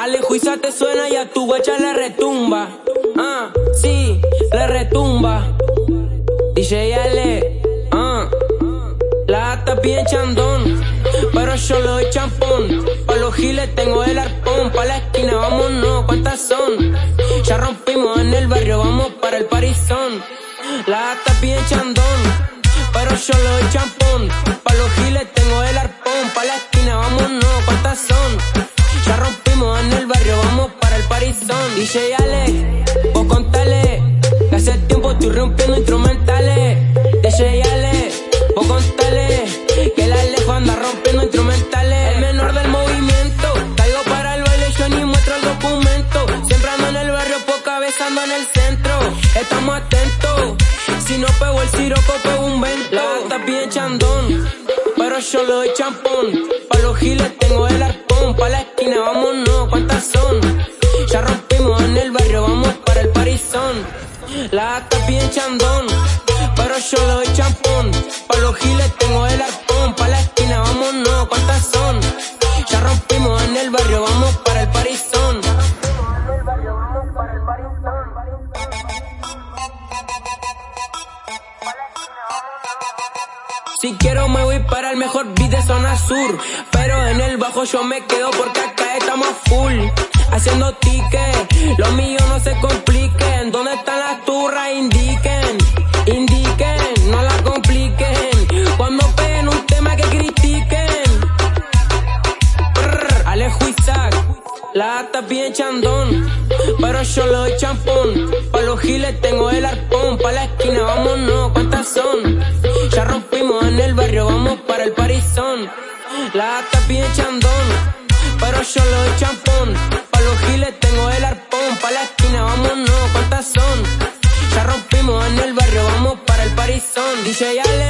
Alejuiza te suena y a tu guacha le retumba. Ah, sí, le retumba. DJ Ale, ah. La ata bien chandón, pero yo lo doy champón. Pa' los giles tengo el arpón, pa' la esquina vámonos, ¿cuántas son? Ya rompimos en el barrio, vamos para el parizón. La ata bien chandón, pero yo lo doy champón. El parizón. DJ Ale, vos contale, que hace tiempo estoy rompiendo instrumentales. DJ Ale, vos contale, que la lejos anda rompiendo instrumentales. El menor del movimiento, caigo para el baile, yo ni muestro el documento. Siempre ando en el barrio, poca vez ando en el centro. Estamos atentos, si no pego el siroco, pego un vento. La gata bien chandón, pero yo le doy champón. Pa' los giles tengo el arpón, pa' la esquina vámonos, ¿cuántas son? Gata bien chandón, pero yo doy champón. Pa' los giles tengo el arpón, pa' la esquina vámonos, ¿cuántas son? Ya rompimos en el barrio, vamos para el parizón. Si quiero me voy para el mejor beat de zona sur Pero en el bajo yo me quedo porque acá estamos full Haciendo ticket, lo mío no se compliquen estás bien chandón, pero yo lo doy champón. Pa' los giles tengo el arpón, pa' la esquina vámonos, ¿cuántas son? Ya rompimos en el barrio, vamos para el parizón. La estás bien chandón, pero yo lo doy champón. Pa' los giles tengo el arpón, pa' la esquina vámonos, ¿cuántas son? Ya rompimos en el barrio, vamos para el parizón. DJ Ale